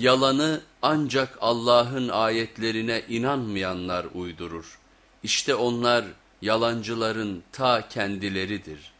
Yalanı ancak Allah'ın ayetlerine inanmayanlar uydurur. İşte onlar yalancıların ta kendileridir.''